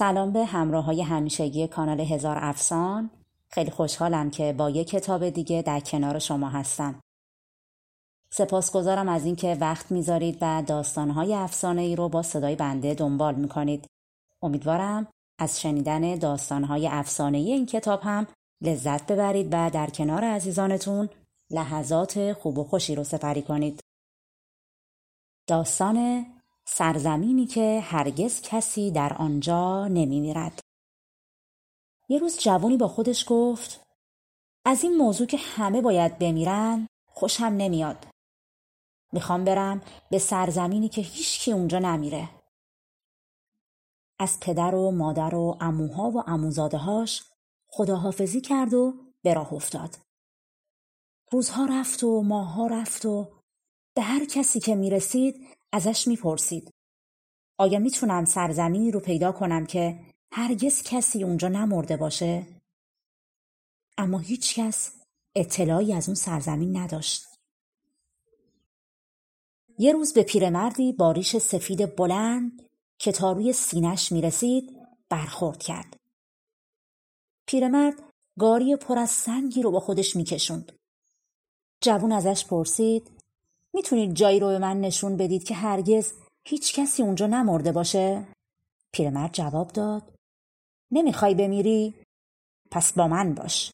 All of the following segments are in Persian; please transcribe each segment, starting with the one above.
سلام به همراه های همیشگی کانال هزار افسان. خیلی خوشحالم که با یک کتاب دیگه در کنار شما هستم. سپاسگزارم از اینکه وقت می‌ذارید و داستانهای افسانه ای رو با صدای بنده دنبال می‌کنید. امیدوارم از شنیدن داستانهای افسانه ای این کتاب هم لذت ببرید و در کنار عزیزانتون لحظات خوب و خوشی رو سپری کنید. داستان سرزمینی که هرگز کسی در آنجا نمی میرد. یه روز جوانی با خودش گفت از این موضوع که همه باید بمیرن خوشم نمیاد. می‌خوام برم به سرزمینی که هیچکی اونجا نمیره. از پدر و مادر و اموها و اموزاده هاش خداحافظی کرد و به راه افتاد. روزها رفت و ماهها رفت و به هر کسی که می‌رسید ازش می‌پرسید آیا می‌تونم سرزمینی رو پیدا کنم که هرگز کسی اونجا نمرده باشه؟ اما هیچ کس اطلاعی از اون سرزمین نداشت. یه روز به پیرمردی با ریش سفید بلند که تا روی سینش می‌رسید برخورد کرد. پیرمرد گاری پر از سنگی رو با خودش میکشوند. جوون ازش پرسید می‌تونید جایی رو به من نشون بدید که هرگز هیچ کسی اونجا نمرده باشه؟ پیرمرد جواب داد نمی‌خوای بمیری؟ پس با من باش.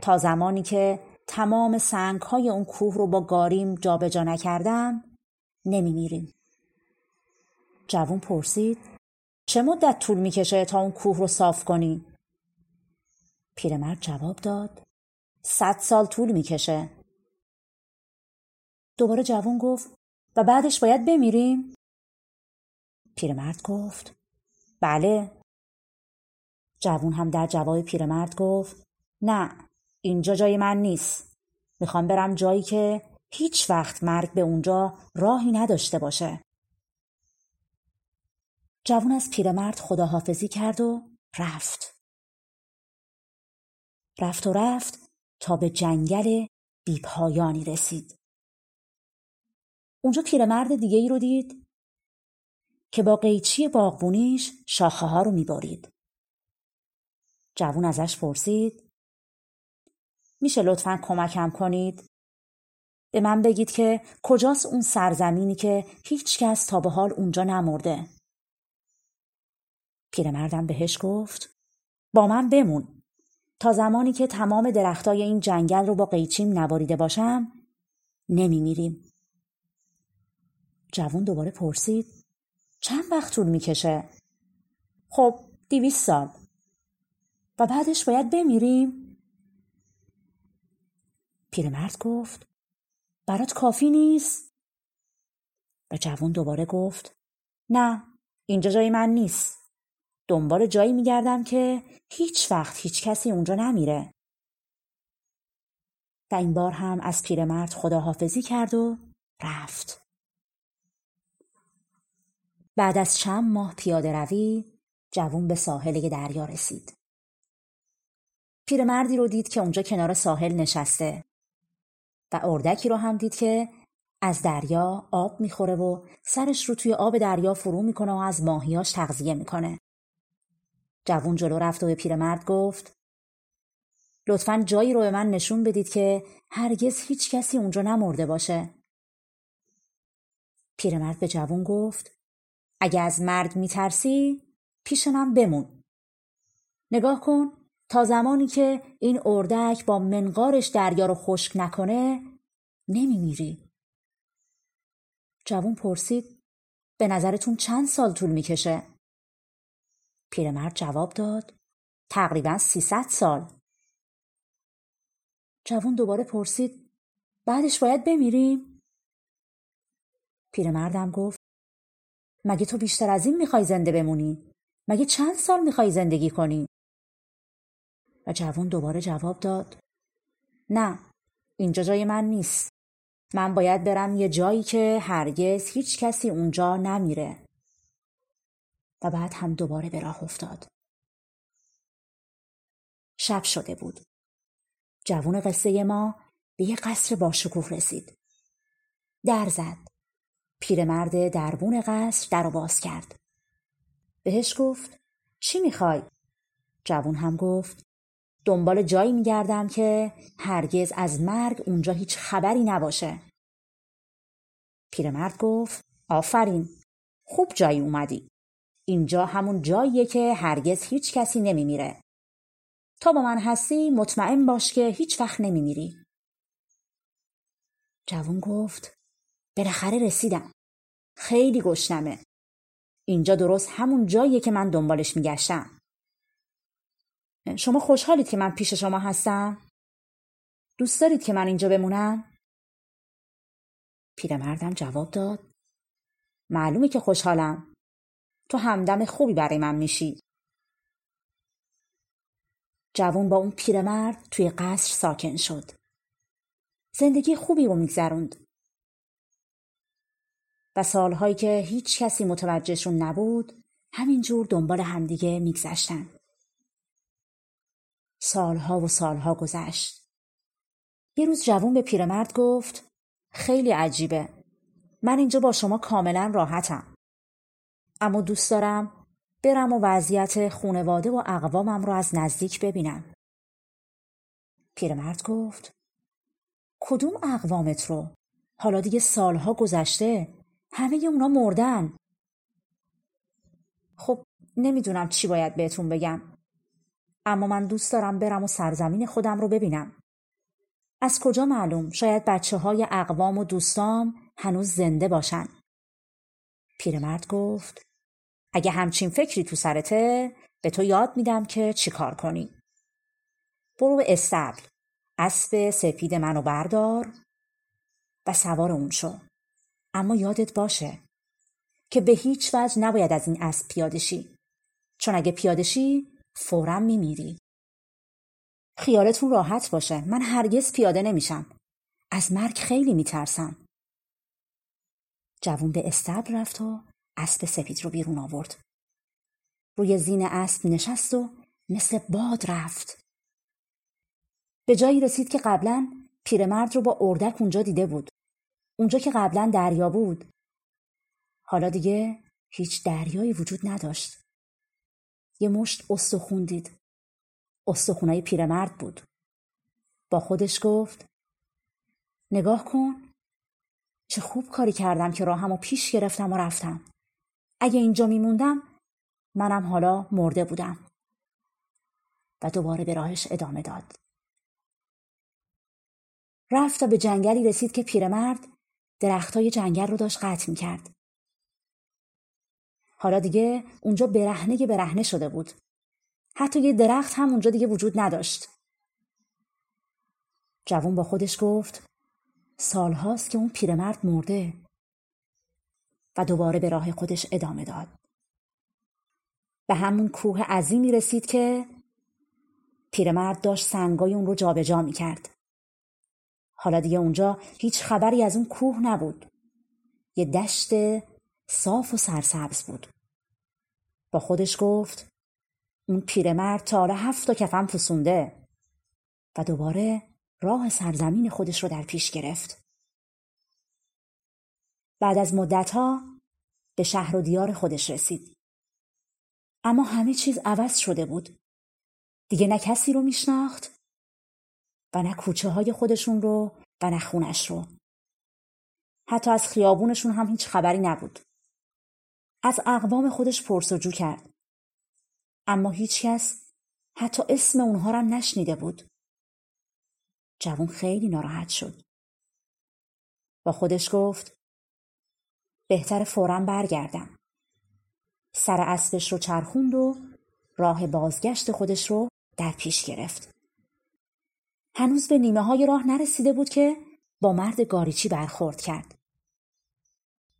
تا زمانی که تمام سنگ های اون کوه رو با گاریم جابجا نکردم نمیمیریم. جوون پرسید چه مدت طول می‌کشه تا اون کوه رو صاف کنی؟ پیرمرد جواب داد صد سال طول می‌کشه. دوباره جوان گفت و بعدش باید بمیریم؟ پیرمرد گفت بله. جوون هم در جواب پیرمرد گفت نه اینجا جای من نیست. می‌خوام برم جایی که هیچ وقت مرگ به اونجا راهی نداشته باشه. جوون از پیرمرد خداحافظی کرد و رفت. رفت و رفت تا به جنگل بیپایانی رسید. اونجا پیرمرد دیگه ای رو دید که با قیچی باغبونیش شاخه ها رو میبارید. جوون ازش پرسید میشه لطفا کمکم کنید؟ به من بگید که کجاست اون سرزمینی که هیچ کس تا به حال اونجا نمرده؟ پیرمردم بهش گفت با من بمون تا زمانی که تمام درختای این جنگل رو با قیچیم نواریده باشم نمیمیریم. جوون دوباره پرسید چند وقت طول می‌کشه؟ خب دیویس سال و بعدش باید بمیریم؟ پیرمرد گفت برات کافی نیست؟ و جوون دوباره گفت نه اینجا جای من نیست دنبال جایی میگردم که هیچ وقت هیچ کسی اونجا نمیره و این بار هم از پیرمرد خداحافظی کرد و رفت بعد از چند ماه پیاده روی جوون به ساحل دریا رسید. پیرمردی رو دید که اونجا کنار ساحل نشسته و اردکی رو هم دید که از دریا آب می‌خوره و سرش رو توی آب دریا فرو می‌کنه و از ماهیاش تغذیه می‌کنه. جوون جلو رفت و به پیرمرد گفت لطفا جایی رو به من نشون بدید که هرگز هیچ کسی اونجا نمرده باشه. پیرمرد به جوون گفت اگه از مرگ میترسی پیش من بمون. نگاه کن تا زمانی که این اردک با منقارش دریا رو خشک نکنه نمیمیری. جوون پرسید به نظرتون چند سال طول می‌کشه؟ پیرمرد جواب داد تقریبا سیصد سال. جوون دوباره پرسید بعدش باید بمیریم؟ پیرمردم گفت مگه تو بیشتر از این می‌خوای زنده بمونی؟ مگه چند سال می‌خوای زندگی کنی؟ و جوان دوباره جواب داد. نه اینجا جای من نیست. من باید برم یه جایی که هرگز هیچ کسی اونجا نمیره. و بعد هم دوباره به راه افتاد. شب شده بود. جوون قصه ما به یه قصر باشکوه رسید. در زد. پیرمرد دربون قصر در باز کرد بهش گفت چی می‌خوای؟ جوون هم گفت دنبال جایی میگردم که هرگز از مرگ اونجا هیچ خبری نباشه. پیرمرد گفت آفرین خوب جایی اومدی. اینجا همون جاییه که هرگز هیچ کسی نمیمیره. تا با من هستی مطمئن باش که هیچ وقت نمیمیری. جوون گفت بالاخره رسیدم. خیلی گشنمه. اینجا درست همون جاییه که من دنبالش میگشتم. شما خوشحالید که من پیش شما هستم؟ دوست دارید که من اینجا بمونم؟ پیرمردم جواب داد معلومه که خوشحالم تو همدم خوبی برای من میشی جوون با اون پیرمرد توی قصر ساکن شد زندگی خوبی رو میگذروند و سالهایی که هیچ کسی متوجهشون نبود همینجور دنبال همدیگه میگذشتن سالها و سالها گذشت. یه روز جوون به پیرمرد گفت خیلی عجیبه. من اینجا با شما کاملا راحتم. اما دوست دارم برم و وضعیت خونواده و اقوامم رو از نزدیک ببینم. پیرمرد گفت کدوم اقوامت رو؟ حالا دیگه سالها گذشته. همه اونا مردن. خب نمی‌دونم چی باید بهتون بگم. اما من دوست دارم برم و سرزمین خودم رو ببینم. از کجا معلوم شاید بچه های اقوام و دوستام هنوز زنده باشن. پیرمرد گفت اگه همچین فکری تو سرته به تو یاد میدم که چیکار کنی. برو به استبل. اسب سپید منو بردار و سوار اون شو. اما یادت باشه که به هیچ وجه نباید از این اسب پیاده شی. چون اگه پیاده شی فورا میمیری. خیالتون راحت باشه من هرگز پیاده نمیشم. از مرگ خیلی میترسم. جوون به استبل رفت و اسب سپید رو بیرون آورد. روی زین اسب نشست و مثل باد رفت. به جایی رسید که قبلا پیرمرد رو با اردک اونجا دیده بود. اونجا که قبلا دریا بود. حالا دیگه هیچ دریایی وجود نداشت. یه مشت استخون دید. استخونای پیرمرد بود. با خودش گفت نگاه کن چه خوب کاری کردم که راهمو پیش گرفتم و رفتم. اگه اینجا میموندم منم حالا مرده بودم. و دوباره به راهش ادامه داد. رفت تا به جنگلی رسید که پیرمرد درختای جنگل رو داشت قطع می کرد. حالا دیگه اونجا برهنه برهنه شده بود. حتی یه درخت هم اونجا دیگه وجود نداشت. جوون با خودش گفت سالهاست که اون پیرمرد مرده و دوباره به راه خودش ادامه داد. به همون کوه عظیمی رسید که پیرمرد داشت سنگای اون رو جابجا می کرد. حالا دیگه اونجا هیچ خبری از اون کوه نبود. یه دشت صاف و سرسبز بود. با خودش گفت اون پیرمرد تا حالا هفت تا کفم پسونده و دوباره راه سرزمین خودش رو در پیش گرفت. بعد از مدتها به شهر و دیار خودش رسید. اما همه چیز عوض شده بود. دیگه نه کسی رو میشناخت و نه کوچه های خودشون رو و نه خونش رو. حتی از خیابونشون هم هیچ خبری نبود. از اقوام خودش پرسجو کرد. اما هیچکس حتی اسم اونها را نشنیده بود. جوون خیلی ناراحت شد. با خودش گفت بهتر فورا برگردم. سر اسبش رو چرخوند و راه بازگشت خودش رو در پیش گرفت. هنوز به نیمه های راه نرسیده بود که با مرد گاریچی برخورد کرد.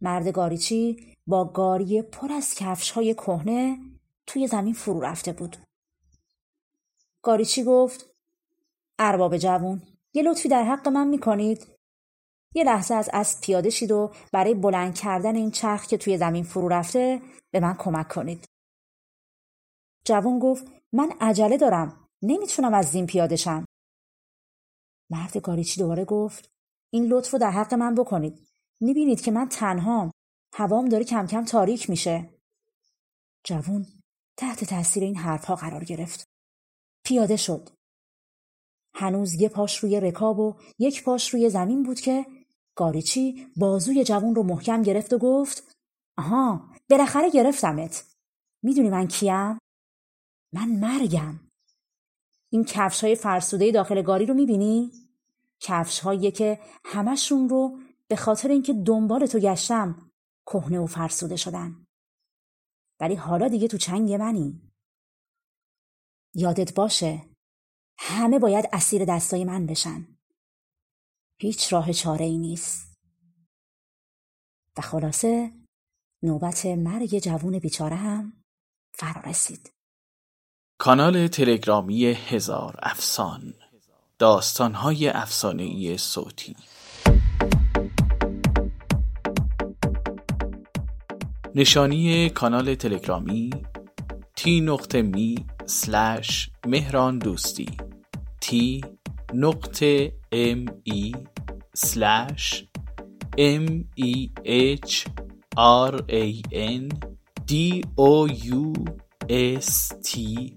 مرد گاریچی با گاری پر از کفش های کهنه توی زمین فرو رفته بود. گاریچی گفت ارباب جوون یه لطفی در حق من می‌کنید؟ یه لحظه از اسب پیاده شید و برای بلند کردن این چرخ که توی زمین فرو رفته به من کمک کنید. جوون گفت من عجله دارم. نمی‌تونم از زین پیاده شم. مرد گاریچی دوباره گفت این لطف رو در حق من بکنید. می‌بینید که من تنهام. هوام داره کم کم تاریک میشه. جوون تحت تاثیر این حرفها قرار گرفت. پیاده شد. هنوز یه پاش روی رکاب و یک پاش روی زمین بود که گاریچی بازوی جوون رو محکم گرفت و گفت آها بالاخره گرفتمت. می‌دونی من کیم؟ من مرگم. این کفش های فرسوده داخل گاری رو می‌بینی؟ کفش هایی که همشون رو به خاطر اینکه دنبال تو گشتم کهنه و فرسوده شدن. ولی حالا دیگه تو چنگ منی. یادت باشه همه باید اسیر دستای من بشن. هیچ راه چاره ای نیست. و خلاصه نوبت مرگ جوون بیچاره هم فرا رسید. کانال تلگرامی هزار افسان داستانهای افسانهای صوتی. نشانی کانال تلگرامی t نقطه me slash مهران دوستی t نقطه m e slash m e h r a n d o u s t